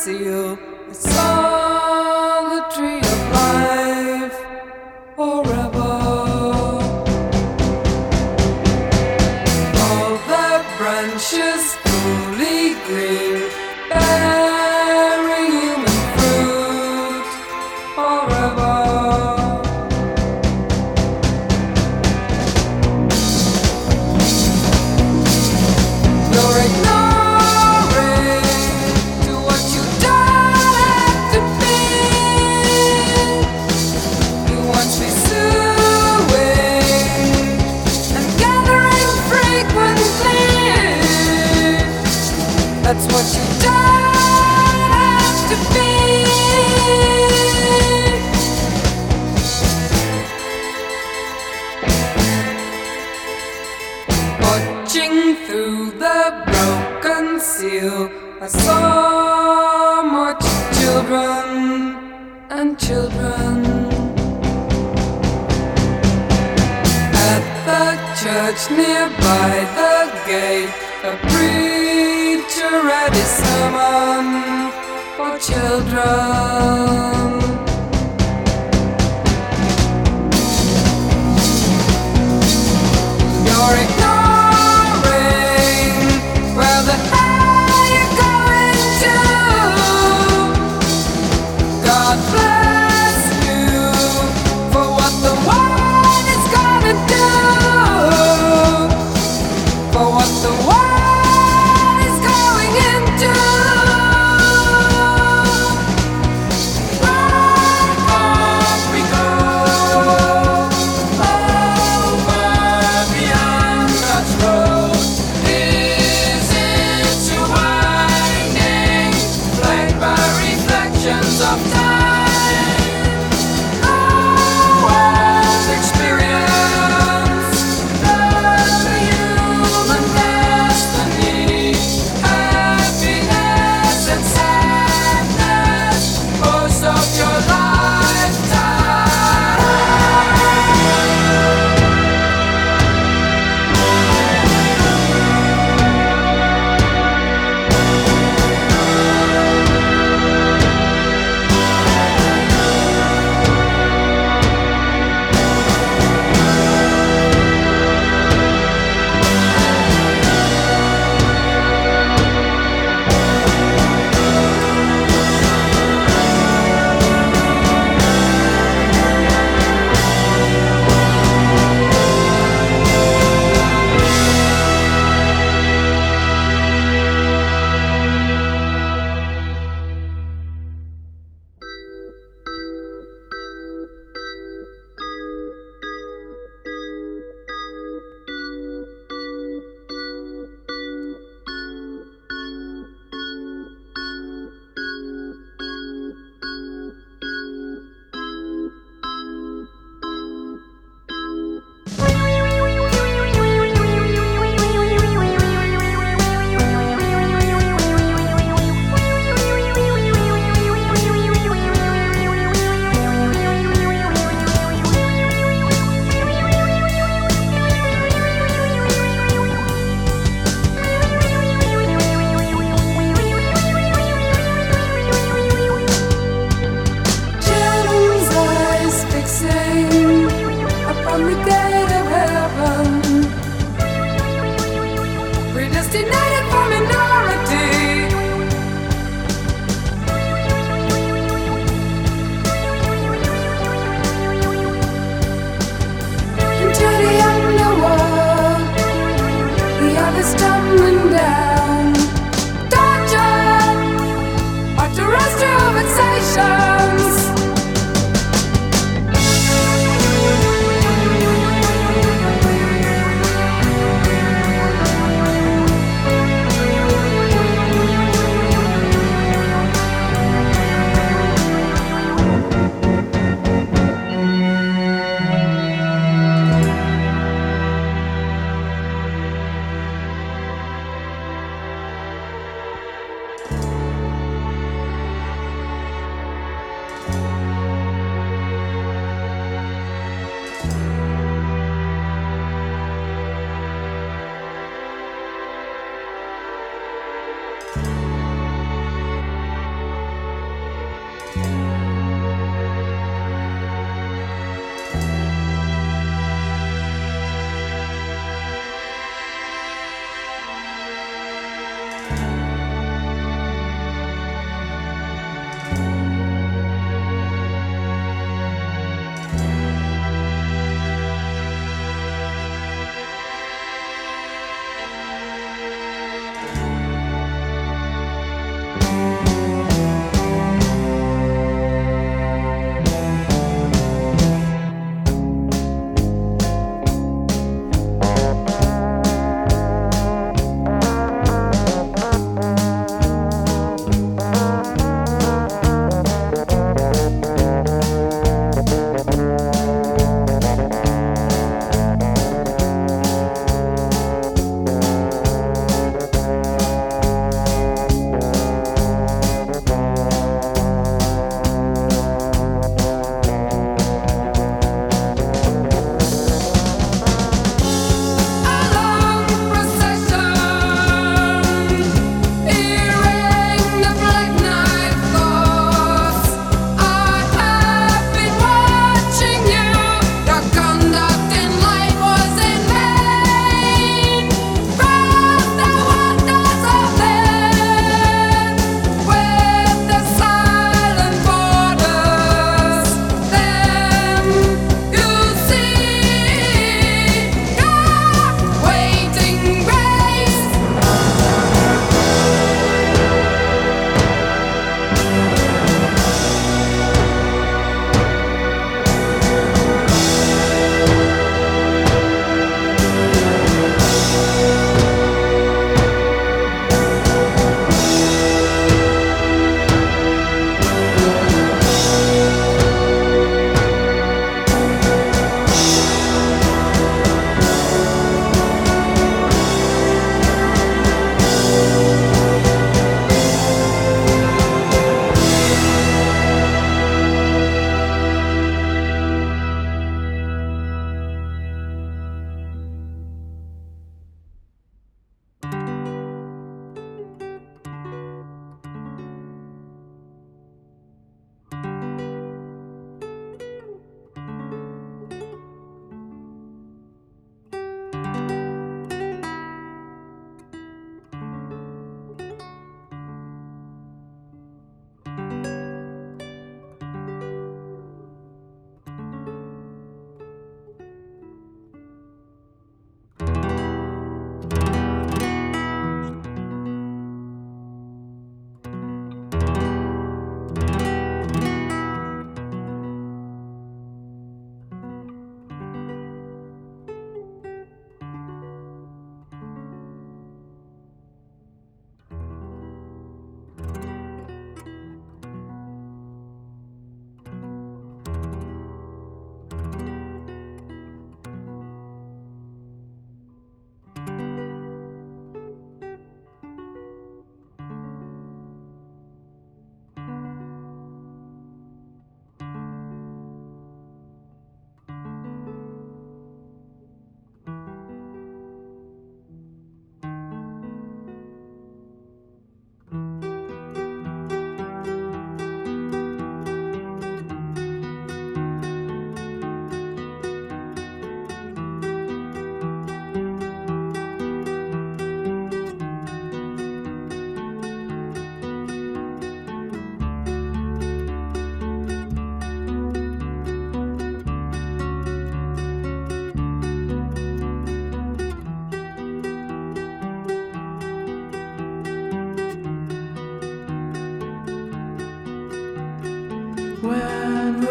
see you. conceal. I saw much children and children at the church nearby the gate. A preacher read his sermon for children. God bless.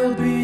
Will be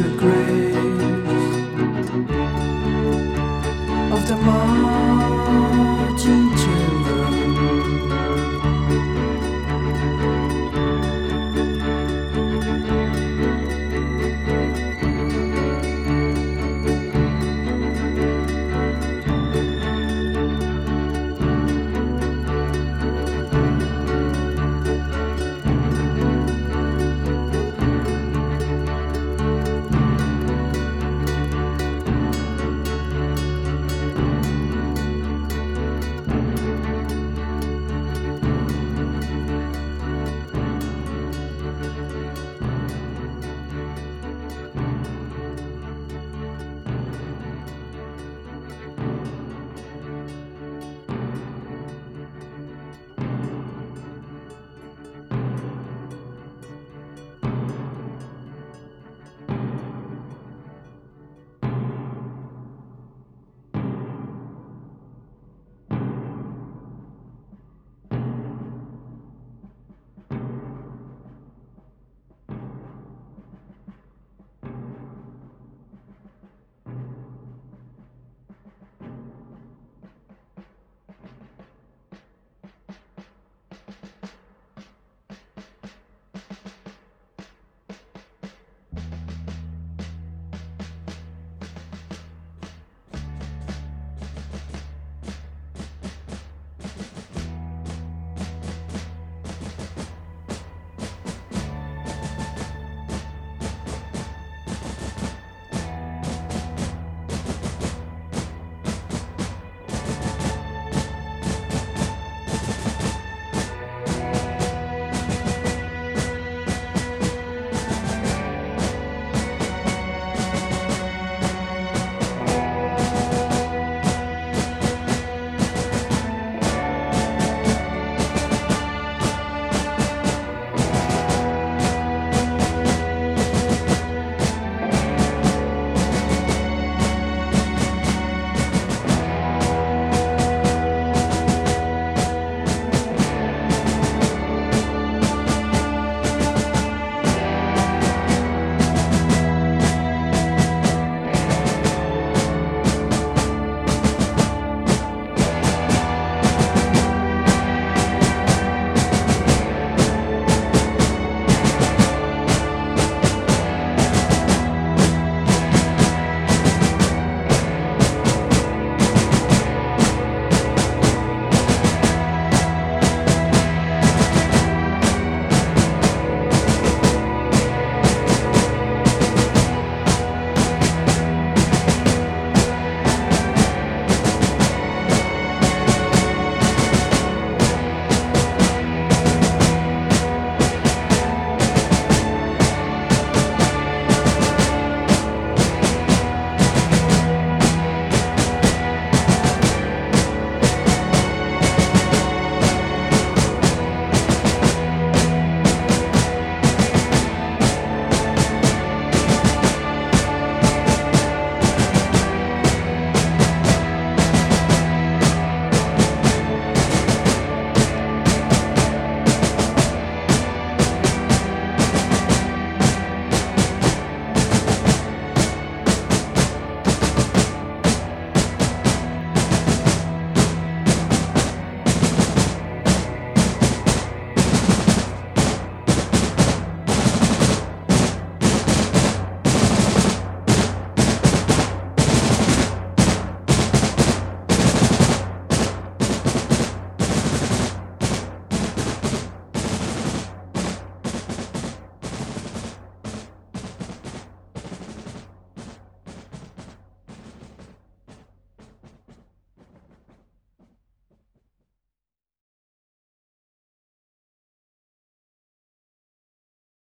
grace. of